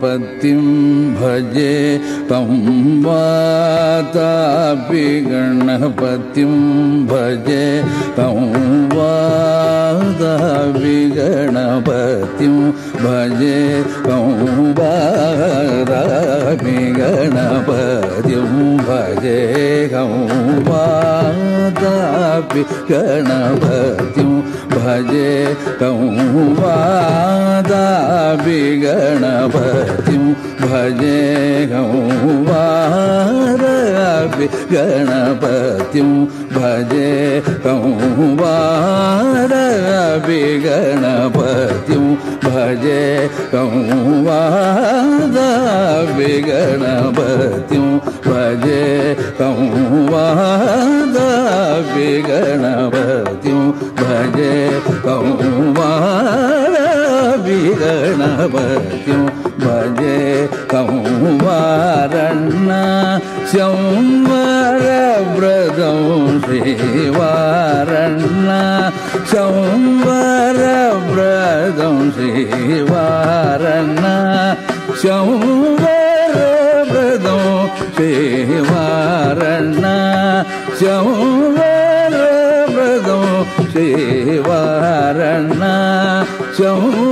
गणपतिं भजे तं वातापि गणपतिं भजे तं वातापि गणपतिं भजे तं वातापि गणपतिं भजे कं वातापि गणपतिं भजे कं वादापि गणपतिं भजे कौवारपि गणपतिं भजे कौवारपि गणपतिं भजे कौवादापि गणपतिं भजे कौवादापि गणपतिं கௌமார விகணபதியும் பஜே கௌமாரண்ணா சௌமர பிரதம் ஸ்ரீவாரண்ணா சௌமர பிரதம் ஸ்ரீவாரண்ணா சௌமர பிரதம் ஸ்ரீவாரண்ணா சௌ 就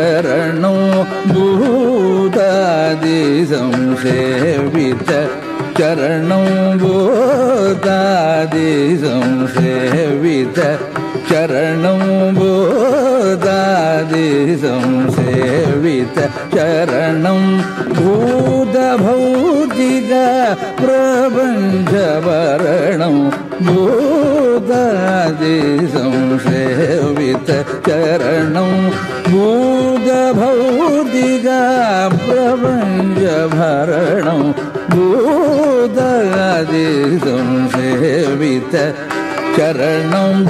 संसेवित चरणो भूतादि संसेवित। चरणो भूतादि संसेवित। चरणो भूतादि संसेवित। चरणं भूतभौतिक प्रपञ्चवरणं भूतादि संसेवित। चरणं भूतादि संसेवित चरणं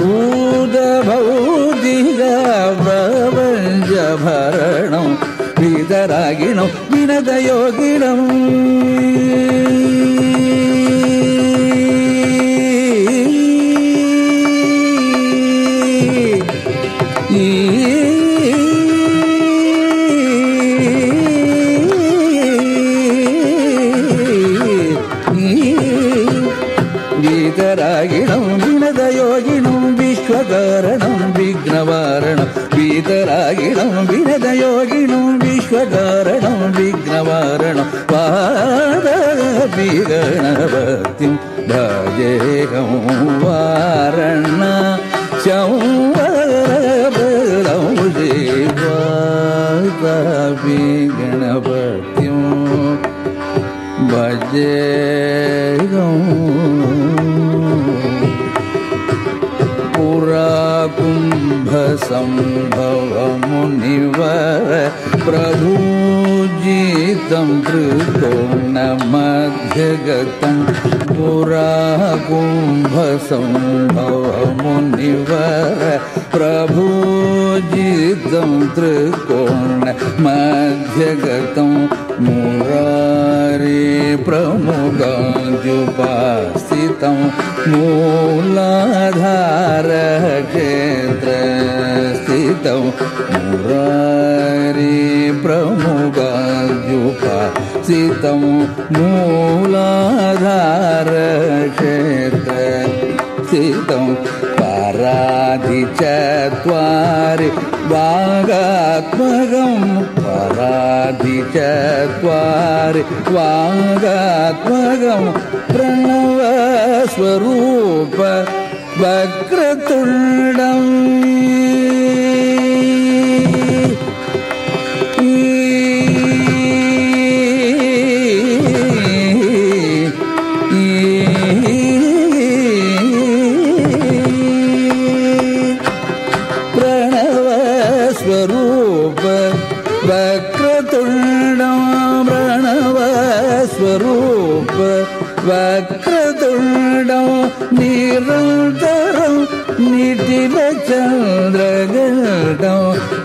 प्रपञ्चभरणं वितरागिणं विनदयोगिणम् वीतरागिणम् विनदयोगिणम् विश्वकारणम् विघ्नवारणम् वीतरागिणम् विनदयोगिणम् विश्वकारणम् विघ्नवारणम् पादगणपतिम् भजेहं वारण शौवरबलं देवापि गणपतिम् भजे पुराकुम्भसम्भवमुनिवर प्रभुजितं त्रिकोणमध्यगतं पुराकुम्भसम्भवमुनिवर प्रभुजितं त्रिकोणमध्यगतं मुरारे तं धार क्षेत्र सीतं मरि प्रमुतं क्षेत्र सीतं पराधि चत्वारि वागात्मकं। पराधि चत्वारि त्वारि பிரணவ ஸ்வரூப வக்ரதுண்டம். ஸ்வரூப வக்ரதுண்டம். பிரணவ ஸ்வரூப വക്രതുണ്ടം നിരന്തരം നിതില ചന്ദ്രകടം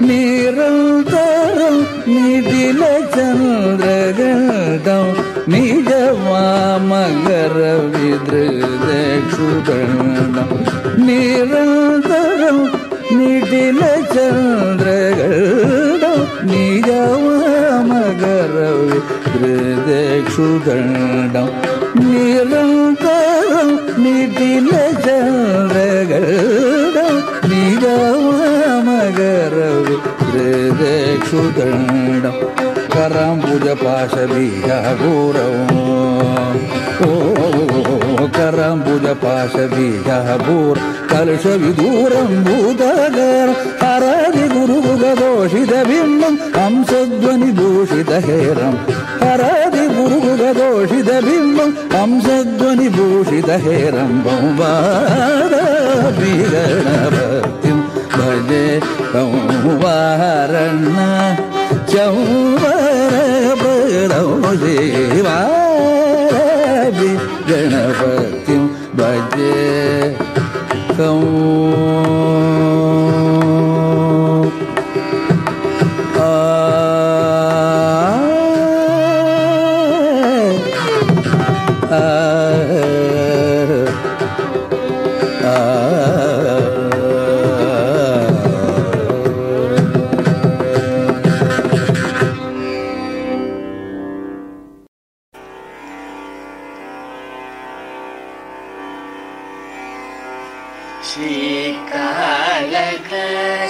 നിരന്തരം നിതില ചന്ദ്രകടം നിജമാമകര വിദൃതക്ഷുഗണം നിരന്തരം നിതില ചന്ദ്രകടം നിജമാ மகரவி ஹிருதேஷுதண்டம் நிரந்தரம் நீட்டில சந்திரகடம் நிரமகரவி ஹிருதேஷுதண்டம் கராம்புஜ பாசபீய கூரவம் ஓ كرم بودا باشا بيجا بور كالشا بيدورم بودا غير حرادي غروب غدوشي دا بيمم أمسا دواني بوشي دا هيرم حرادي غروب غدوشي دا بيمم أمسا دواني بوشي دا هيرم بومبا دا بيجا نبتم بجي بومبا رنا شومبا رنا بجي بومبا رنا Yeah. Come on.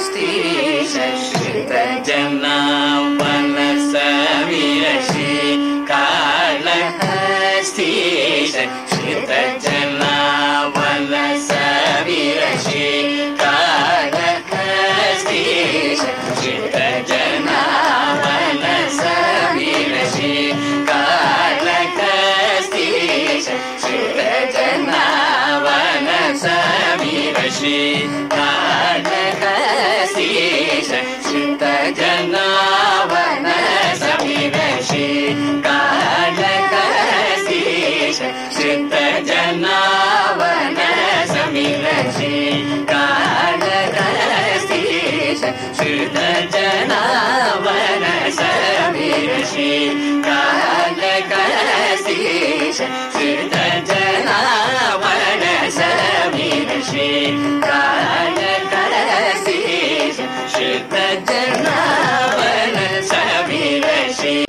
स्ति शि श्री कालिष श्र जना मनसीरुषी कालसित जना मनसी ऋषि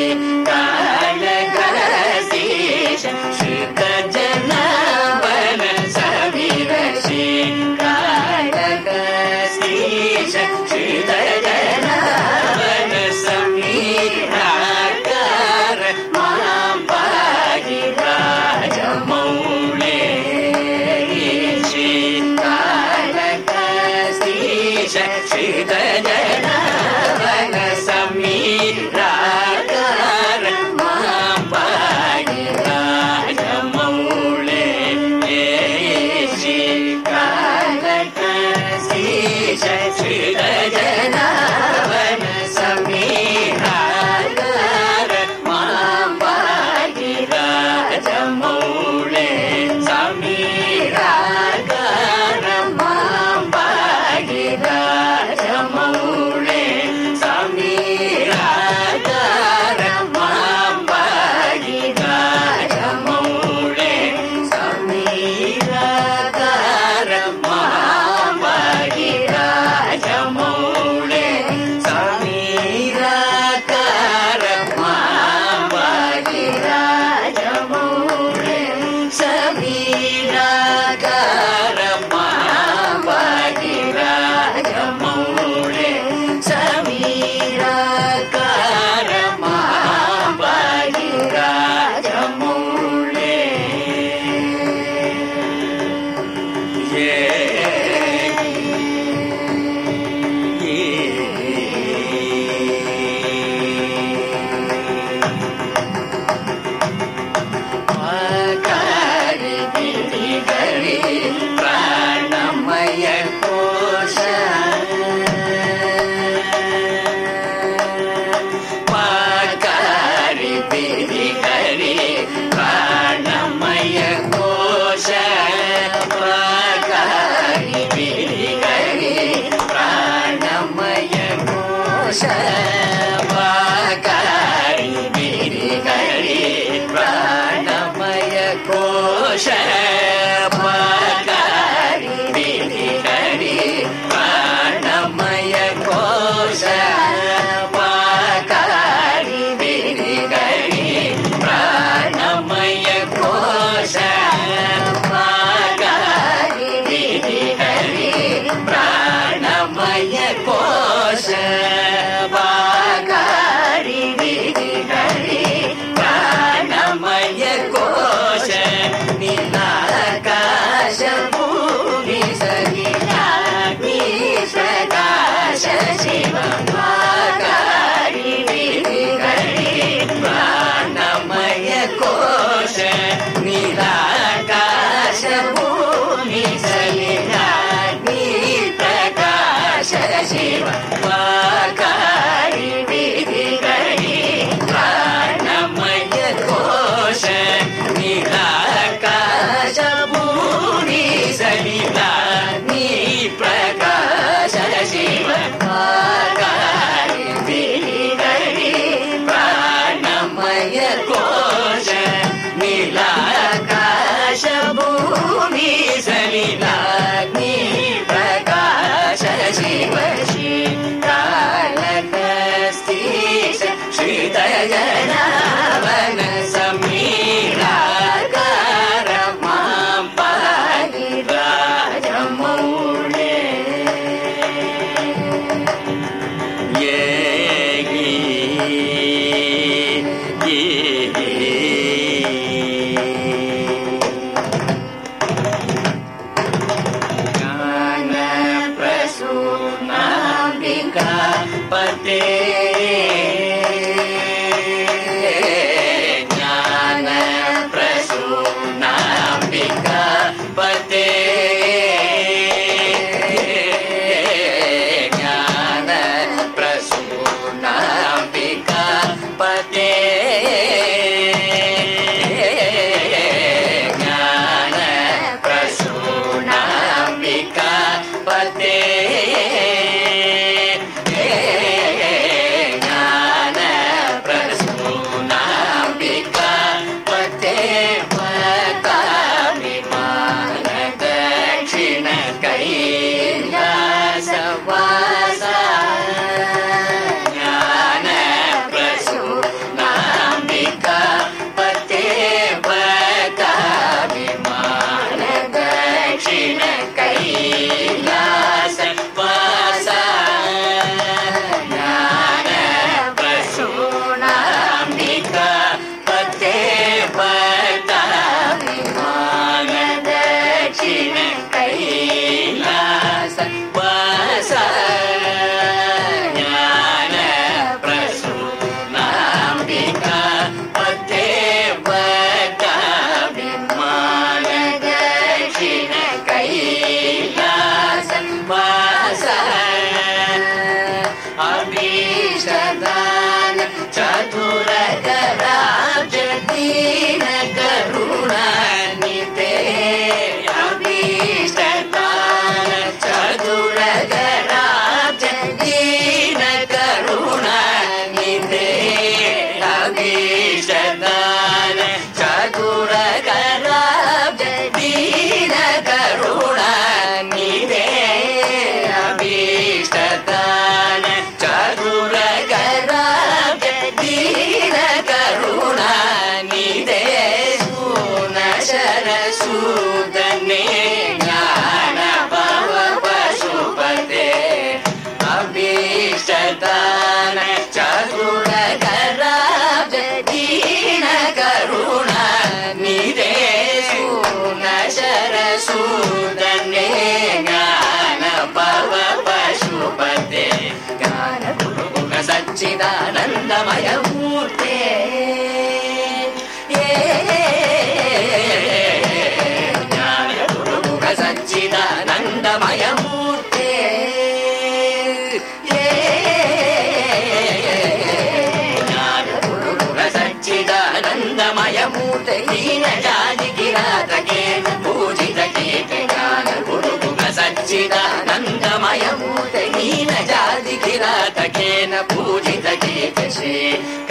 हीनजाति किरात केन पूजितकेपलकुटुबुम सज्जिदानन्दमयपूजहीनजाति किरात केन पूजितकेपशे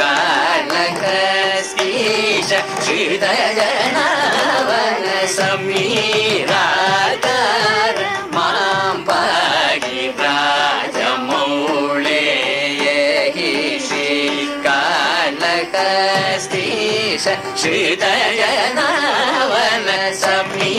कालकस्केश श्रीदय जयनावन समीरात श्रीदय नावन समी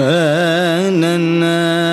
آننا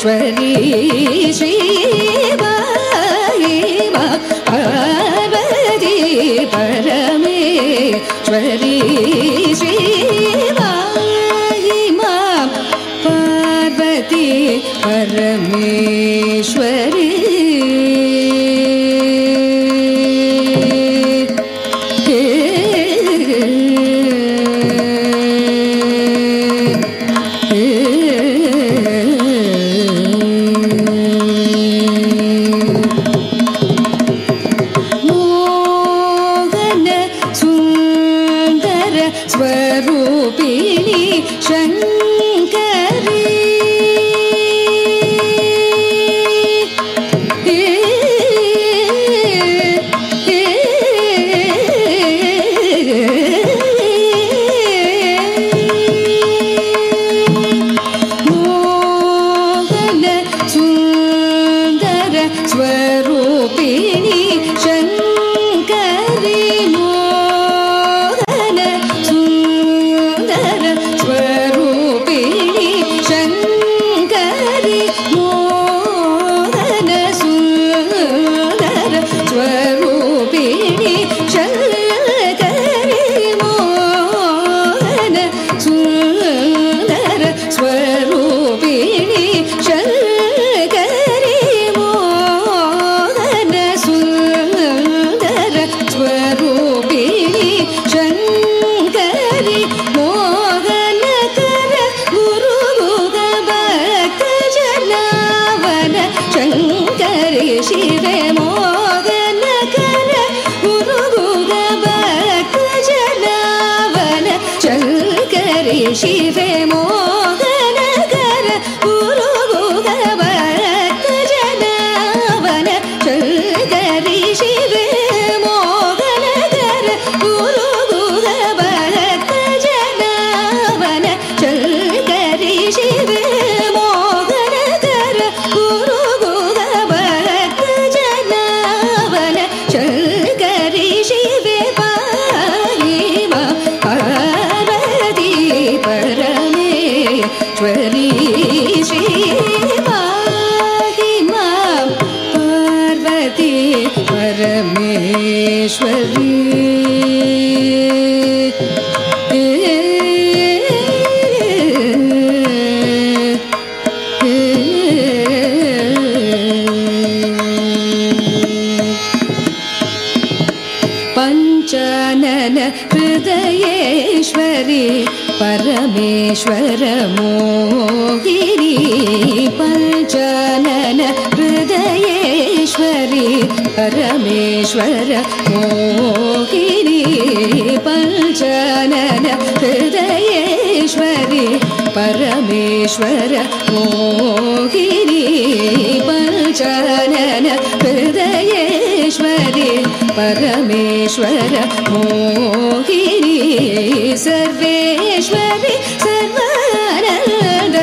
ईश्वरी श्री ईश्वर मो गिरि हृदयेश्वरि परमेश्वर ॐ गिरि पञ्चन हृदयेश्वरि परमेश्वर ॐ गिरि पञ्चन हृदयेश्वरि परमेश्वर मोहि सर्वेश्वरि सर्वानन्द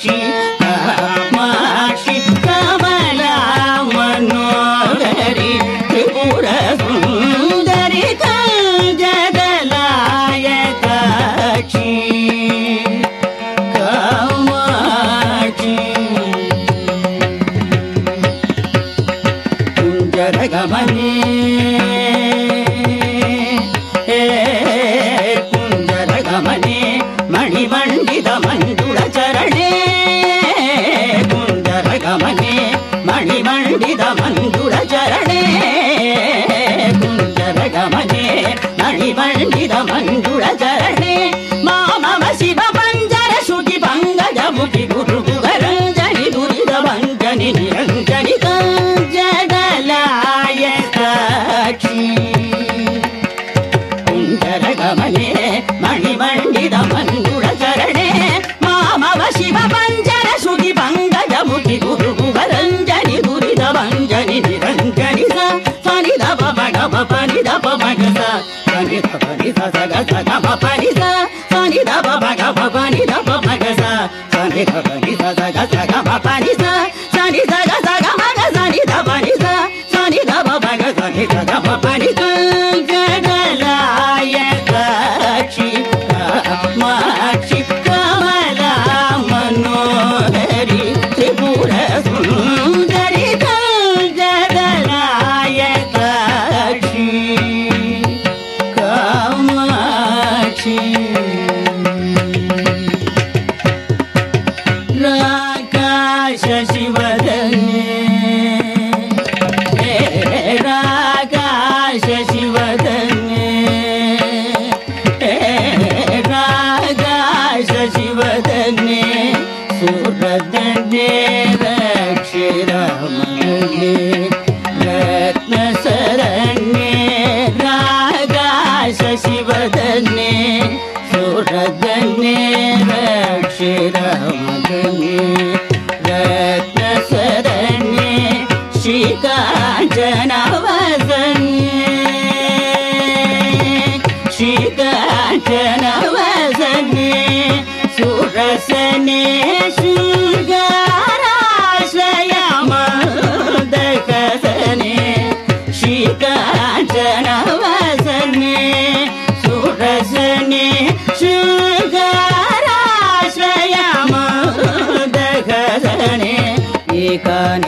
cheek.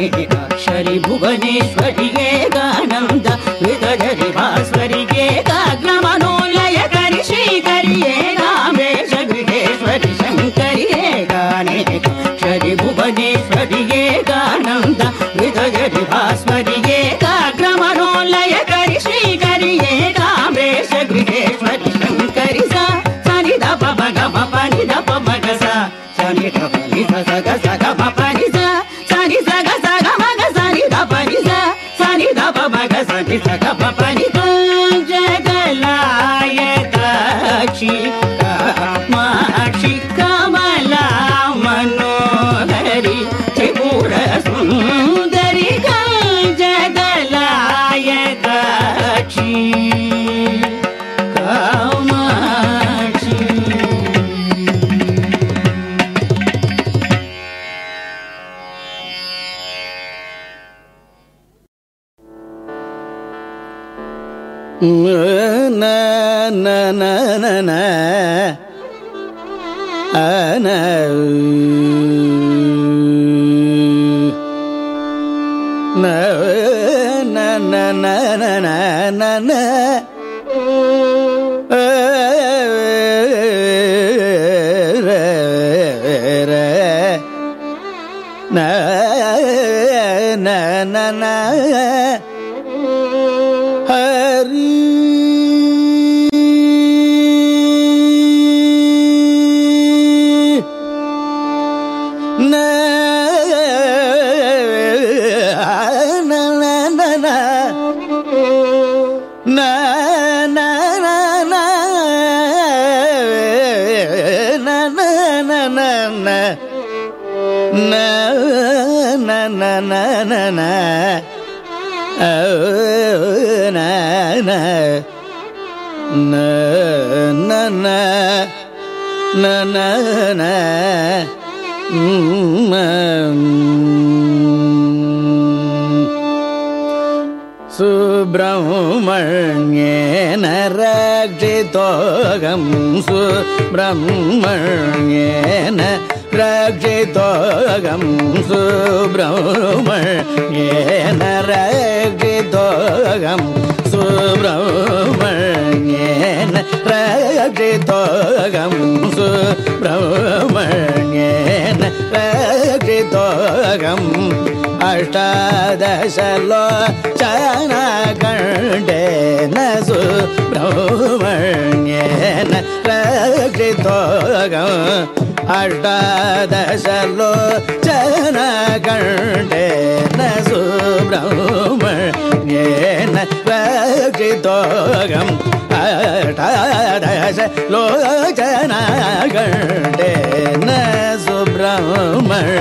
है अक्षरी Bhuvaneshwari. na na na na na नन सुब्रह्मण्येन राक्षगं सुब्रह्मण्येन राक्षे तगं सुब्रह्मण्येन राक्षगं सुब्रह्मण्ये రక్షితోగం సుబ్రహ్మణ్యేన రక్షితోగం అష్టాదశలో ಚರಣ ಗಂಡೇನಸು ಬ್ರಹ್ಮಣ್ಯೇನ ರಕ್ಷಿತೋಗ ಅಡ್ಡದಶಲೋ ಚರಣ ಗಂಡೇನಸು ಬ್ರಹ್ಮಣ್ಯೇನ ರಕ್ಷಿತೋಗಂ ಅಡ್ಡದಶ ಲೋಚನ ಗಂಡೇನ ಸುಬ್ರಹ್ಮಣ್ಯೇನ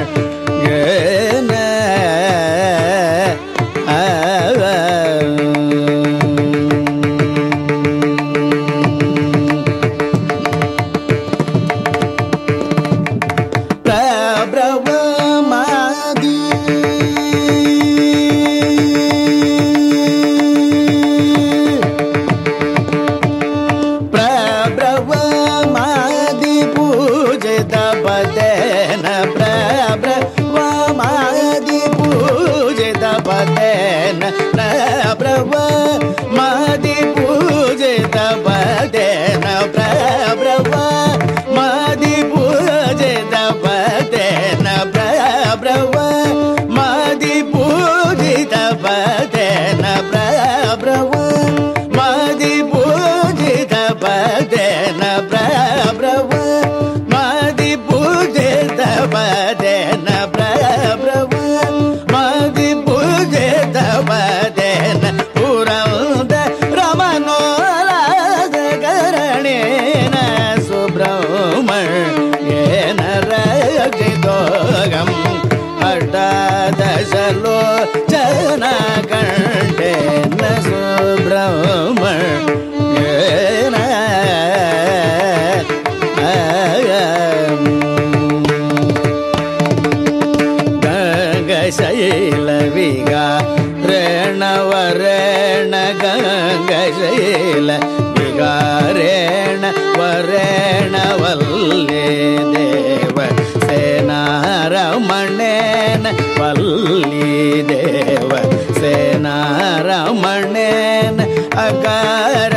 சேரணவல்லே தேவ சேனாரமணேன வல்லி தேவ சேனாரமணேன அகார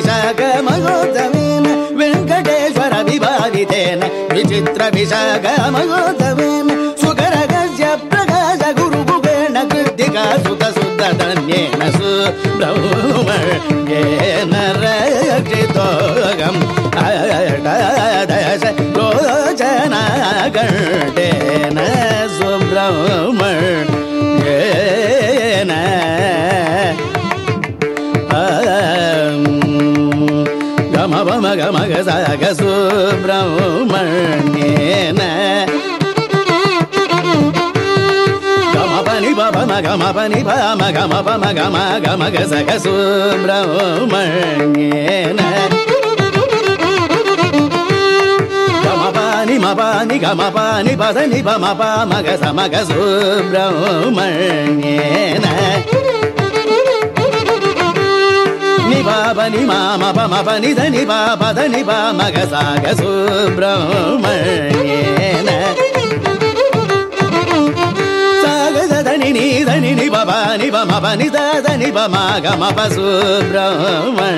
విశాఖ మహోదవేన వెంకటేశ్వర విభావితేన విచిత్ర విశాఖ మహోదవేన సుఖర గజ ప్రకాశ గురు కుబేణ కృత్తికా సుత శుద్ధ ధన్యేన సుబ్రహ్మణ్యేన రక్షితోగం దశ గణేన సుబ్రహ్మణ్ మగ మగ సగ సుబ్రహ్మణ్యేన గమపని పమ గమపని పమ గమప మగ మగ మగ సగ సుబ్రహ్మణ్యేన గమపాని మపాని గమపాని పదని పమ ప మగ సమగ సుబ్రహ్మణ్యేన ని బాబని మామ పమ పని ధని బాబదని బా మగ సాగ సుబ్రహ్మణ్యేన. సాగదని నీదని ని బబని బమ పని దని బ మాగ మప సుబ్రహ్మణ్య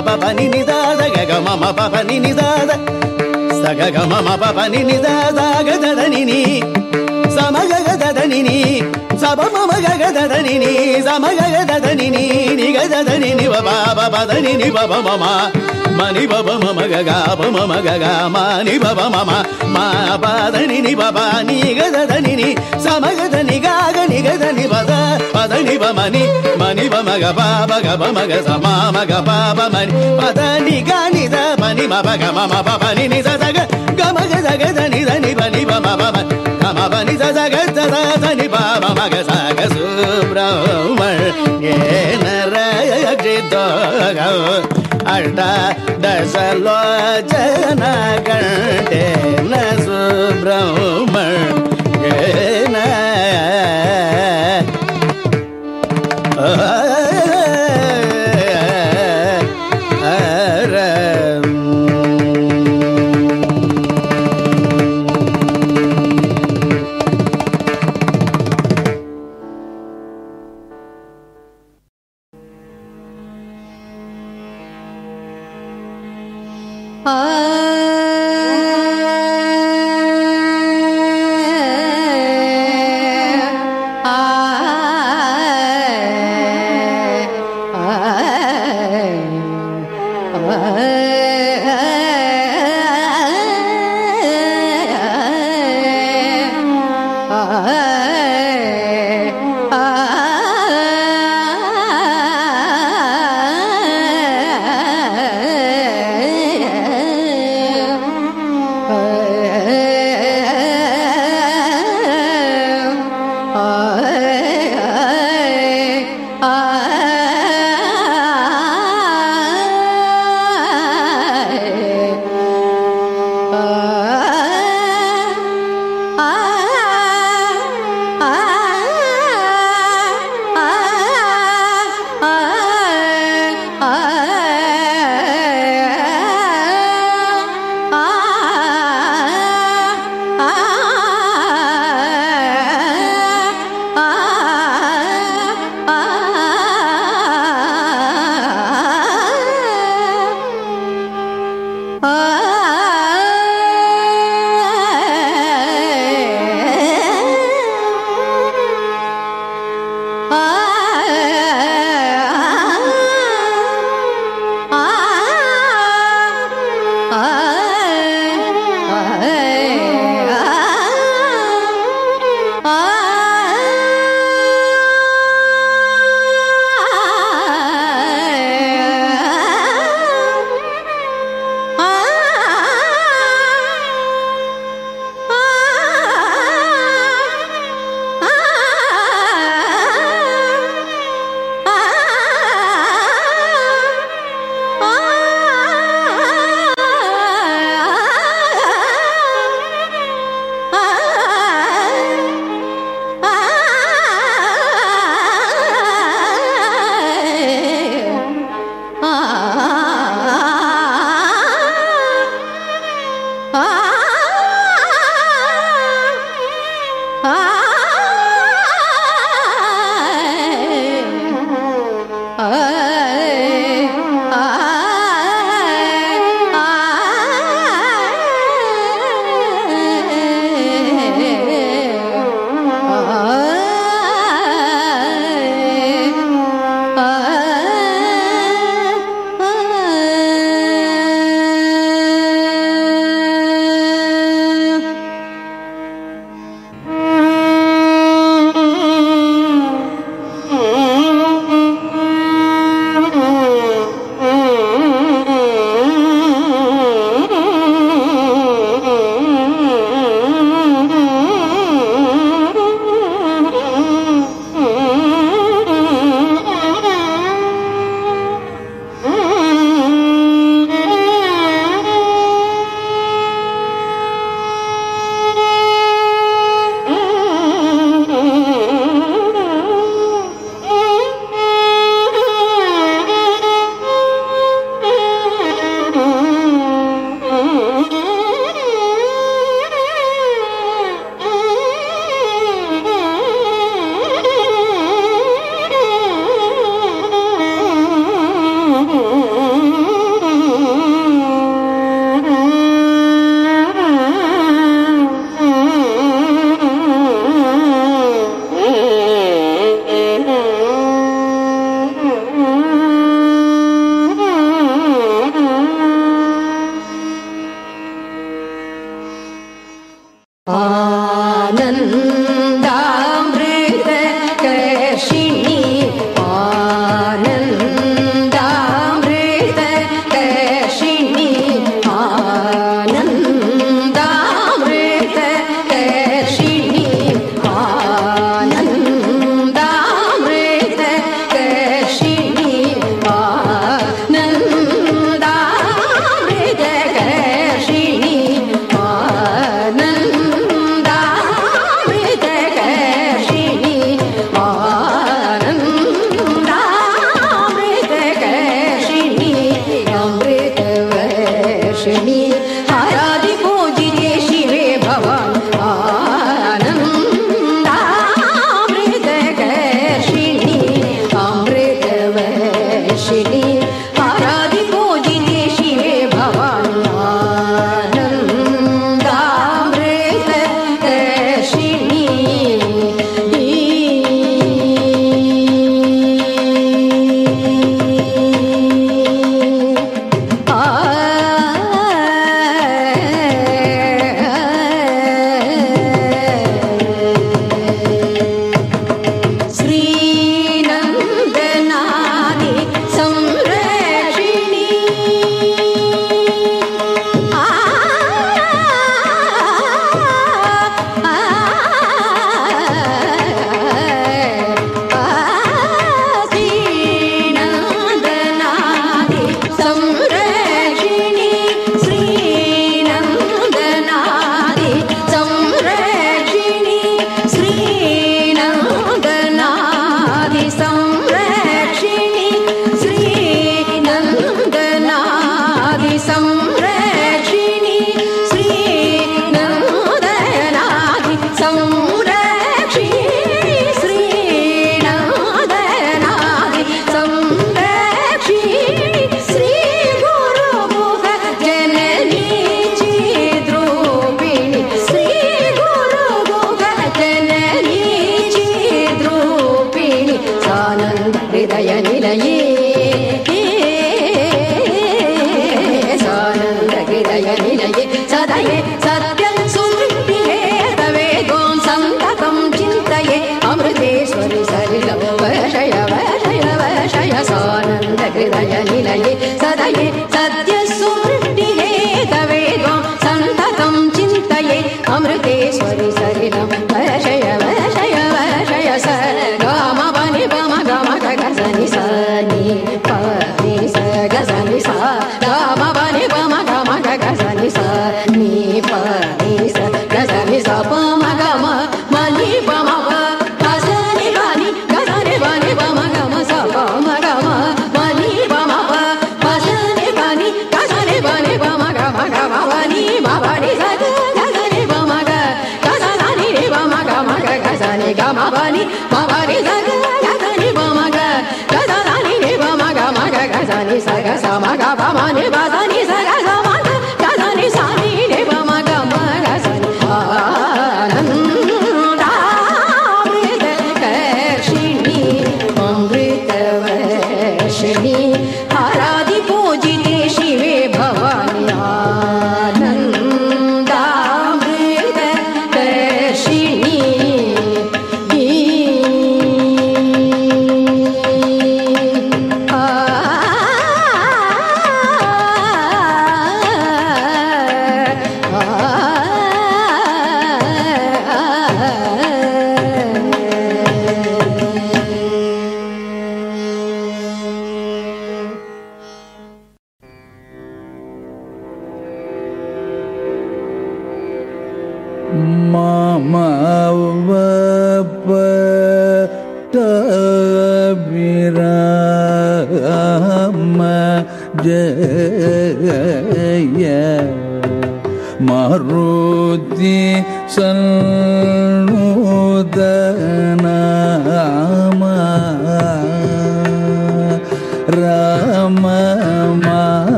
పని నిదాద గగ మమ పని నిదాద. సగగ మమ పని నిదాద గదడని సమగగదని సభ మమ గగదని సమగగదని నిగదని బబా బదని బబ మమ మని బబ మమ గగా బమ మగగా మాని బబ మమ మా పదని ని బబ నీ గదని ని సమగద ని గాగ ని గద ని బద పదని బమని మని బమగ బాబ గ బమగ సమా మగ బాబ మని పదని గని ద మని మబ గ మమ బబ ని ని దగ గమ గద గద ని ద ని బని బమ బమ గమ బని ద దగ ద ద ని బాబ మగ సగ సుబ్రహ్మణ్యేన రయ జిద్దో గ ಗ ಗ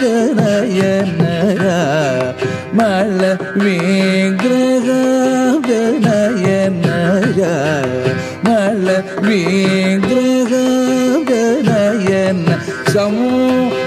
ಗಣಯನರ ಮಳ ವಿಗ್ರಹ ಗಣಯನರ ಮಳ ವಿಗ್ರಹ ಗಣಯನ ಸಂಪೂರ್ಣ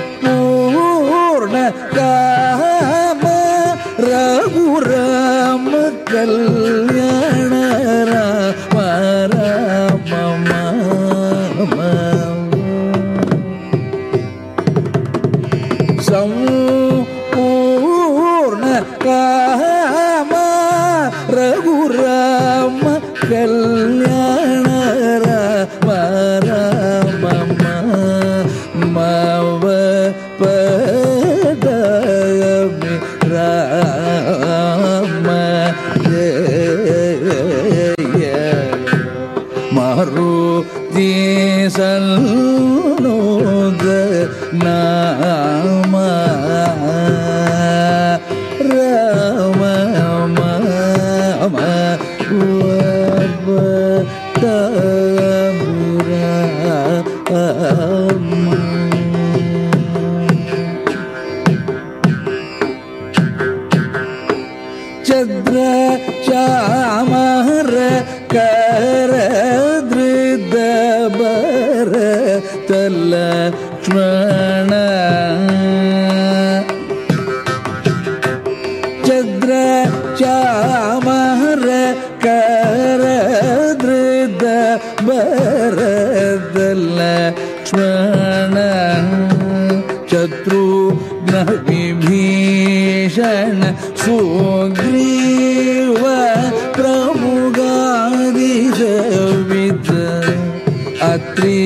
अत्रि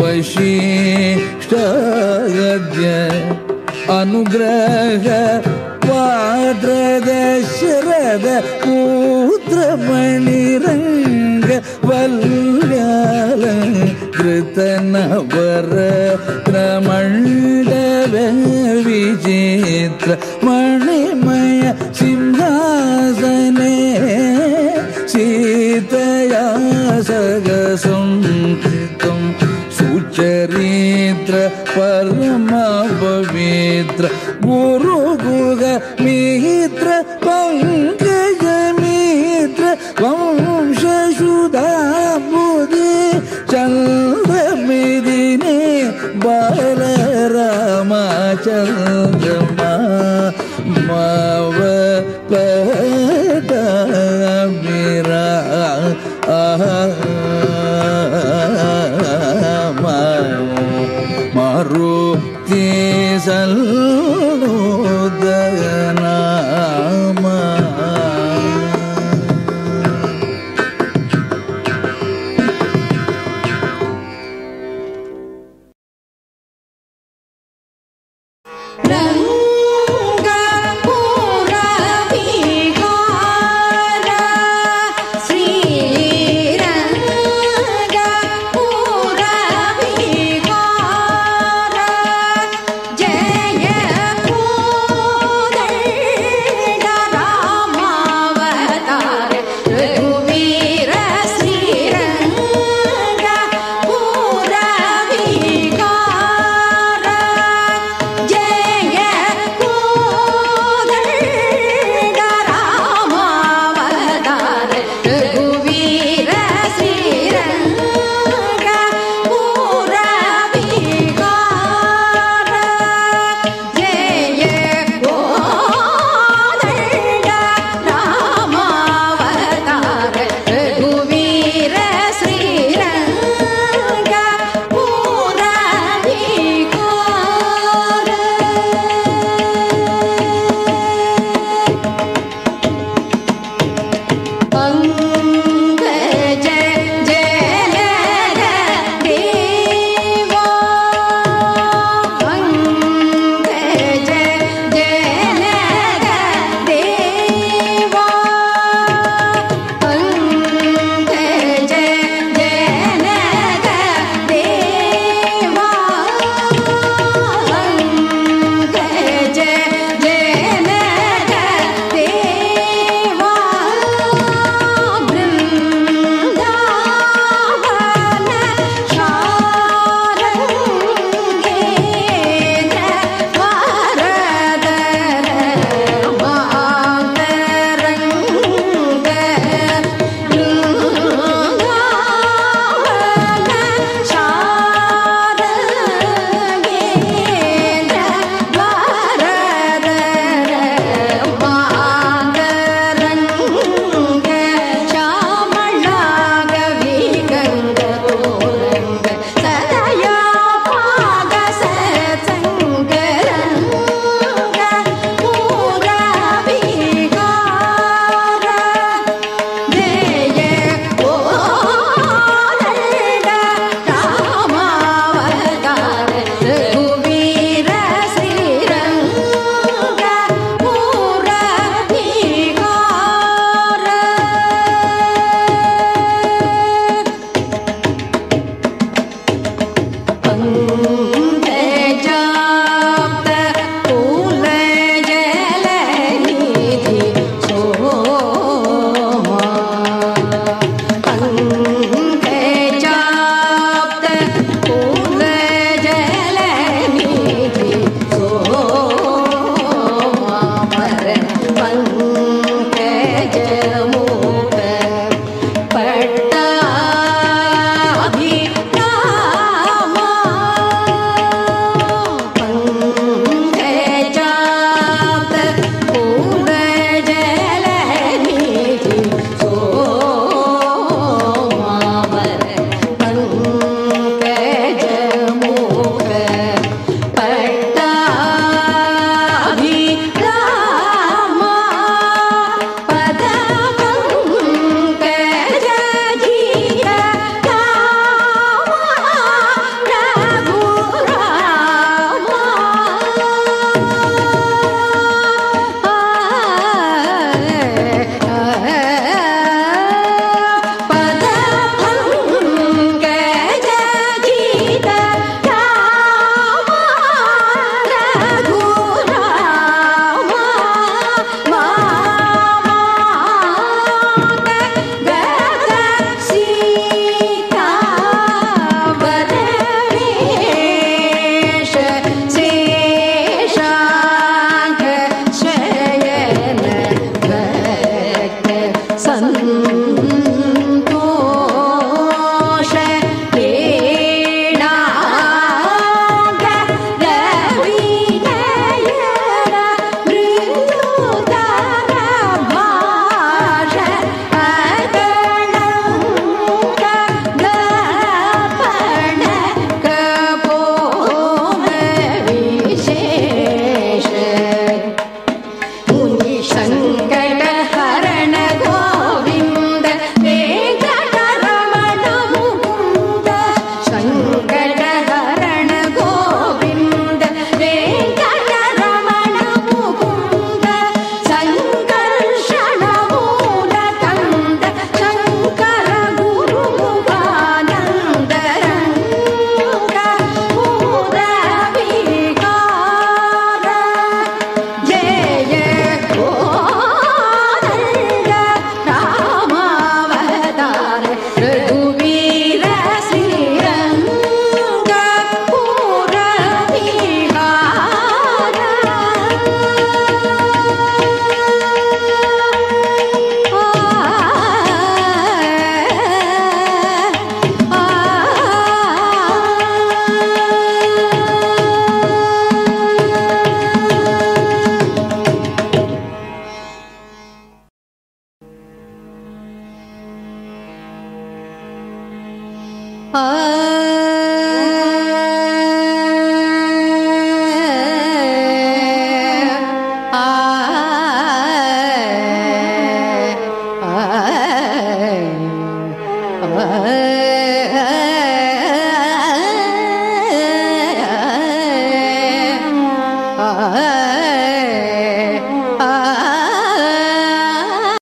वशिष्ठगद्य अनुग्रह वाद्रदशरद पुत्रमणिरङ्ग वल्याल कृतनवर त्रमण्डल विचित्र मणिमय सिंहासने सीतया सगसंकृतं सुचरित्र परम पवित्र गुरुगुग मित्र पङ्कज मित्र वंशसुधाबुधे चन्द्रमिदिने